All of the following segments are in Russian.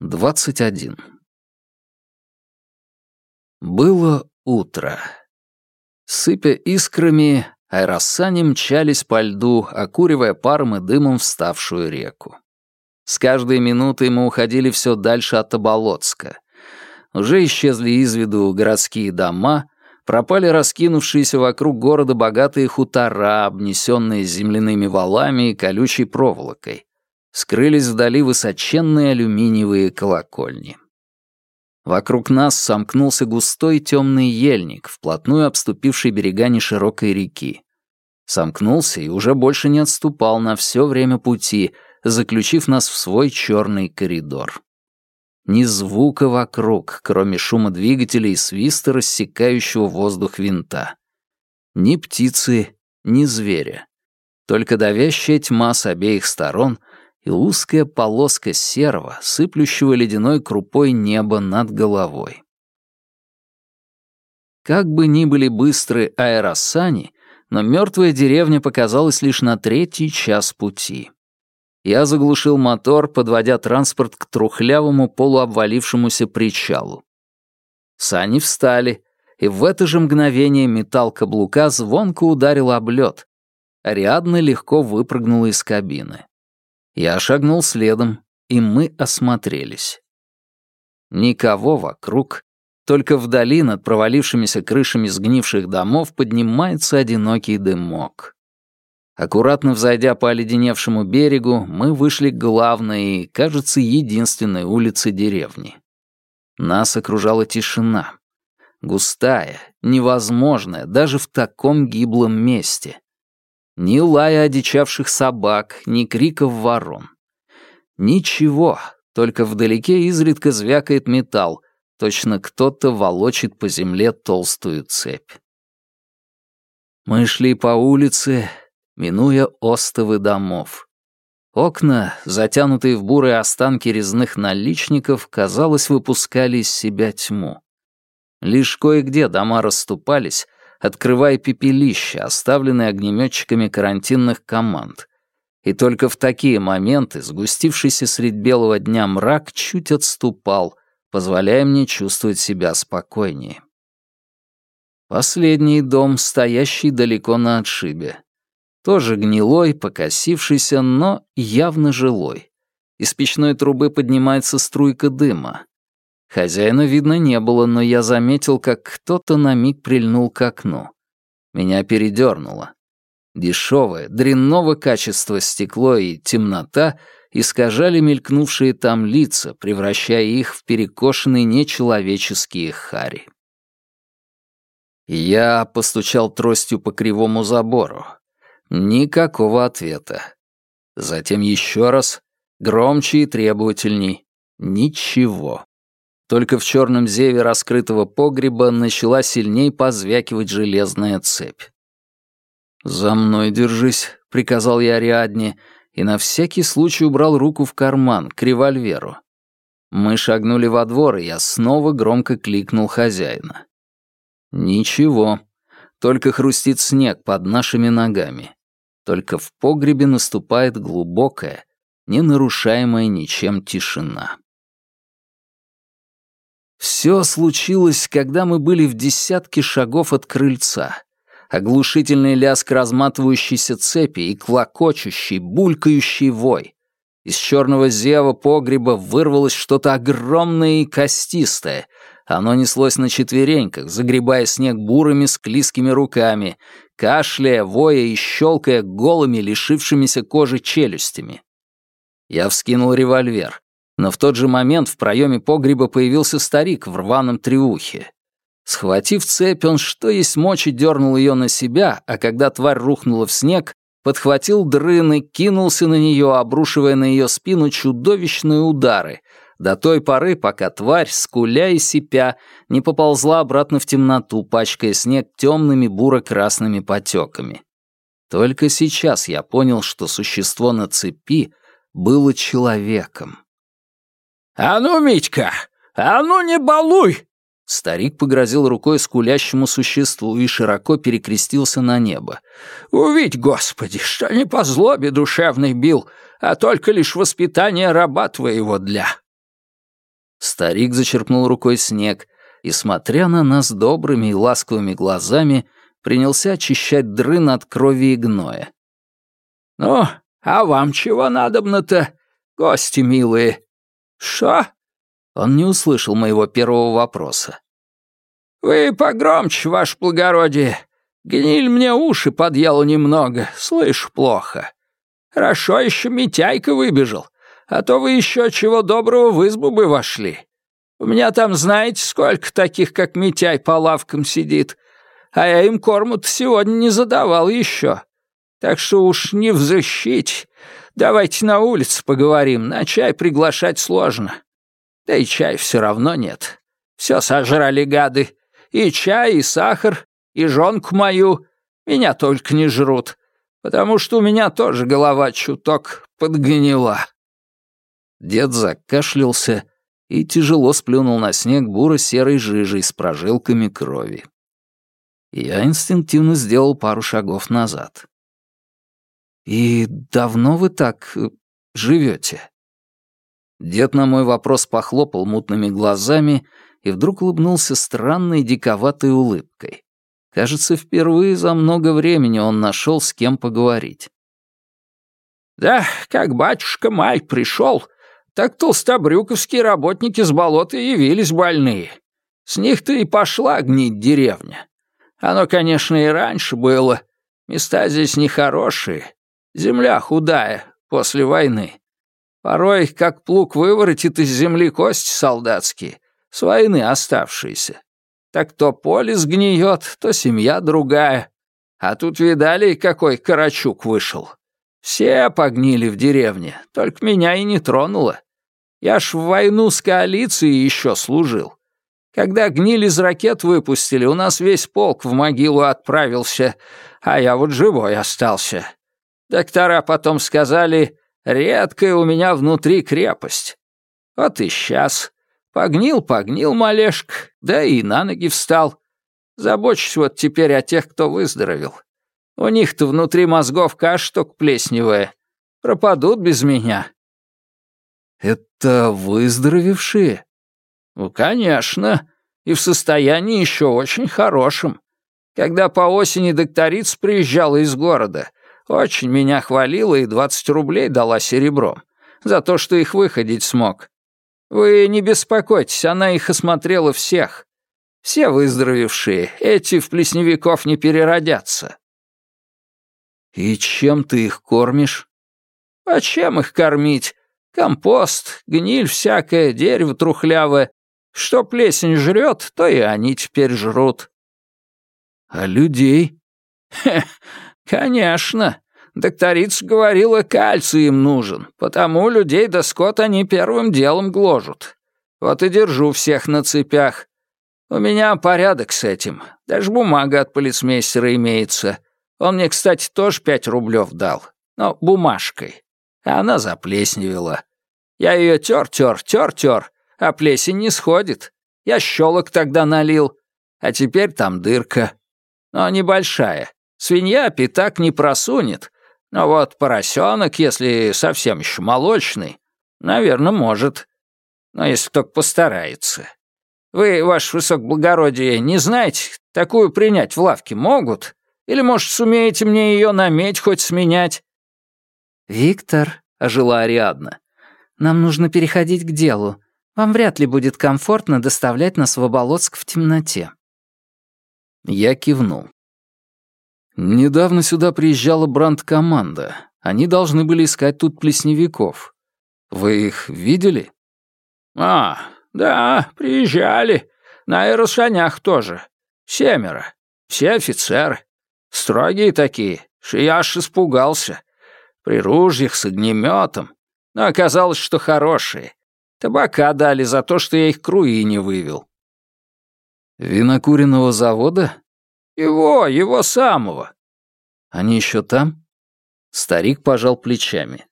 21. Было утро. Сыпя искрами, аэросани мчались по льду, окуривая паром и дымом вставшую реку. С каждой минутой мы уходили все дальше от Оболоцка. Уже исчезли из виду городские дома, пропали раскинувшиеся вокруг города богатые хутора, обнесенные земляными валами и колючей проволокой скрылись вдали высоченные алюминиевые колокольни. Вокруг нас сомкнулся густой темный ельник, вплотную обступивший берега неширокой реки. Сомкнулся и уже больше не отступал на все время пути, заключив нас в свой черный коридор. Ни звука вокруг, кроме шума двигателя и свиста рассекающего воздух винта. Ни птицы, ни зверя. Только давящая тьма с обеих сторон и узкая полоска серого, сыплющего ледяной крупой неба над головой. Как бы ни были быстры аэросани, но мертвая деревня показалась лишь на третий час пути. Я заглушил мотор, подводя транспорт к трухлявому полуобвалившемуся причалу. Сани встали, и в это же мгновение металл каблука звонко ударил об лед. Ариадна легко выпрыгнула из кабины. Я шагнул следом, и мы осмотрелись. Никого вокруг, только вдали над провалившимися крышами сгнивших домов поднимается одинокий дымок. Аккуратно взойдя по оледеневшему берегу, мы вышли к главной кажется, единственной улице деревни. Нас окружала тишина. Густая, невозможная, даже в таком гиблом месте. Ни лая одичавших собак, ни криков ворон. Ничего, только вдалеке изредка звякает металл, точно кто-то волочит по земле толстую цепь. Мы шли по улице, минуя остовы домов. Окна, затянутые в бурые останки резных наличников, казалось, выпускали из себя тьму. Лишь кое-где дома расступались, открывая пепелища, оставленные огнеметчиками карантинных команд. И только в такие моменты сгустившийся средь белого дня мрак чуть отступал, позволяя мне чувствовать себя спокойнее. Последний дом, стоящий далеко на отшибе. Тоже гнилой, покосившийся, но явно жилой. Из печной трубы поднимается струйка дыма. Хозяина видно не было, но я заметил, как кто-то на миг прильнул к окну. Меня передернуло. Дешевое, дрянного качества стекло и темнота искажали мелькнувшие там лица, превращая их в перекошенные нечеловеческие хари. Я постучал тростью по кривому забору. Никакого ответа. Затем еще раз, громче и требовательней. Ничего. Только в черном зеве раскрытого погреба начала сильней позвякивать железная цепь. «За мной держись», — приказал я Ариадне, и на всякий случай убрал руку в карман, к револьверу. Мы шагнули во двор, и я снова громко кликнул хозяина. Ничего, только хрустит снег под нашими ногами. Только в погребе наступает глубокая, не нарушаемая ничем тишина. Все случилось, когда мы были в десятке шагов от крыльца. Оглушительный лязг разматывающейся цепи и клокочущий, булькающий вой. Из черного зева погреба вырвалось что-то огромное и костистое. Оно неслось на четвереньках, загребая снег бурыми склизкими руками, кашляя, воя и щелкая голыми, лишившимися кожи челюстями. Я вскинул револьвер. Но в тот же момент в проеме погреба появился старик в рваном триухе. Схватив цепь, он что есть мочи дернул ее на себя, а когда тварь рухнула в снег, подхватил дрын и кинулся на нее, обрушивая на ее спину чудовищные удары, до той поры, пока тварь, скуля и сипя, не поползла обратно в темноту, пачкая снег темными буро-красными потеками. Только сейчас я понял, что существо на цепи было человеком. «А ну, Митька, а ну не балуй!» Старик погрозил рукой скулящему существу и широко перекрестился на небо. «Увидь, Господи, что не по злобе душевной бил, а только лишь воспитание раба твоего для!» Старик зачерпнул рукой снег и, смотря на нас добрыми и ласковыми глазами, принялся очищать дрын от крови и гноя. «Ну, а вам чего надобно-то, гости милые?» «Шо?» Он не услышал моего первого вопроса. «Вы погромче, ваше благородие. Гниль мне уши подъела немного, слышь плохо. Хорошо еще Митяйка выбежал, а то вы еще чего доброго в избу бы вошли. У меня там знаете, сколько таких, как Митяй, по лавкам сидит, а я им корму сегодня не задавал еще. Так что уж не взыщите. Давайте на улице поговорим, на чай приглашать сложно. Да и чай все равно нет. Все сожрали гады. И чай, и сахар, и жонку мою. Меня только не жрут, потому что у меня тоже голова чуток подгнила». Дед закашлялся и тяжело сплюнул на снег буро-серой жижей с прожилками крови. Я инстинктивно сделал пару шагов назад. «И давно вы так э, живете?» Дед на мой вопрос похлопал мутными глазами и вдруг улыбнулся странной диковатой улыбкой. Кажется, впервые за много времени он нашел с кем поговорить. «Да, как батюшка Май пришел, так толстобрюковские работники с болота явились больные. С них-то и пошла гнить деревня. Оно, конечно, и раньше было. Места здесь нехорошие. Земля худая после войны. Порой, как плуг выворотит из земли кости солдатские, с войны оставшиеся. Так то поле сгниет, то семья другая. А тут видали, какой Карачук вышел. Все погнили в деревне, только меня и не тронуло. Я ж в войну с коалицией еще служил. Когда гниль из ракет выпустили, у нас весь полк в могилу отправился, а я вот живой остался. Доктора потом сказали, редкая у меня внутри крепость. Вот и сейчас. Погнил, погнил малешка, да и на ноги встал. Забочусь вот теперь о тех, кто выздоровел. У них-то внутри мозгов каша только плесневая. Пропадут без меня. «Это выздоровевшие?» «Ну, конечно. И в состоянии еще очень хорошем. Когда по осени докторица приезжала из города, очень меня хвалила и двадцать рублей дала серебром за то, что их выходить смог. Вы не беспокойтесь, она их осмотрела всех. Все выздоровевшие, эти в плесневиков не переродятся». «И чем ты их кормишь?» «А чем их кормить? Компост, гниль всякая, дерево трухлявое. Что плесень жрет, то и они теперь жрут. А людей? Хе, конечно. Докторица говорила, кальций им нужен, потому людей да скот они первым делом гложут. Вот и держу всех на цепях. У меня порядок с этим. Даже бумага от полицмейстера имеется. Он мне, кстати, тоже пять рублев дал. Но бумажкой. А она заплесневела. Я ее тер-тер, тер-тер, а плесень не сходит. Я щелок тогда налил, а теперь там дырка. Но небольшая. Свинья пятак не просунет. Но вот поросенок, если совсем еще молочный, наверное, может. Но если только постарается. Вы, ваше высокоблагородие, не знаете, такую принять в лавке могут? Или, может, сумеете мне ее на медь хоть сменять?» «Виктор», — ожила Ариадна, нам нужно переходить к делу. Вам вряд ли будет комфортно доставлять нас в Оболоцк в темноте». Я кивнул. Недавно сюда приезжала бранд-команда. Они должны были искать тут плесневиков. Вы их видели? А, да, приезжали. На аэрошанях тоже. Семеро. Все офицеры. Строгие такие. Аж испугался. При ружьях с огнеметом но оказалось, что хорошие. Табака дали за то, что я их круи не вывел. Винокуренного завода? Его, его самого. Они еще там? Старик пожал плечами.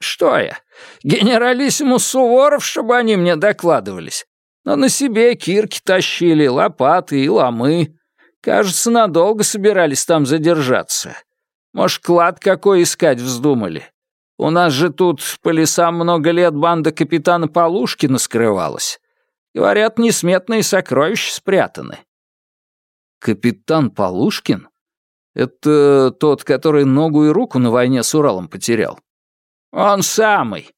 Что я? Генералиссимус Суворов, чтобы они мне докладывались. Но на себе кирки тащили, лопаты и ломы. Кажется, надолго собирались там задержаться. Может, клад какой искать вздумали. У нас же тут по лесам много лет банда капитана Полушкина скрывалась. Говорят, несметные сокровища спрятаны». «Капитан Полушкин? Это тот, который ногу и руку на войне с Уралом потерял?» «Он самый.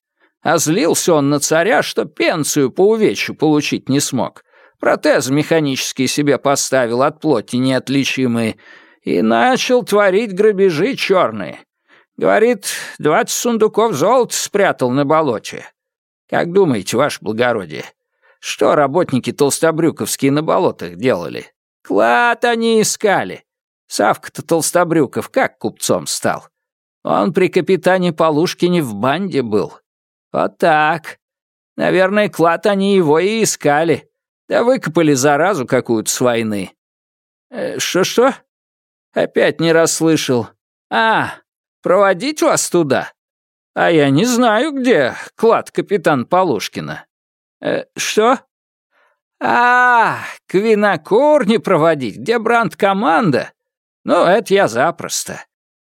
А злился он на царя, что пенсию по увечью получить не смог. Протез механический себе поставил от плоти неотличимые и начал творить грабежи черные. Говорит, двадцать сундуков золота спрятал на болоте. Как думаете, ваше благородие, что работники толстобрюковские на болотах делали? Клад они искали. Савка-то Толстобрюков как купцом стал? Он при капитане Полушкине в банде был. Вот так. Наверное, клад они его и искали. Да выкопали заразу какую-то с войны. Э, что-что? Опять не расслышал. А, Проводить вас туда? А я не знаю, где клад капитан Полушкина. Э, что? А, к винокурне проводить, где бранд-команда? Ну, это я запросто.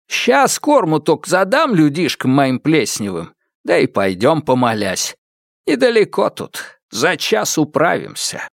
Сейчас корму только задам людишкам моим плесневым, да и пойдем помолясь. Недалеко тут, за час управимся.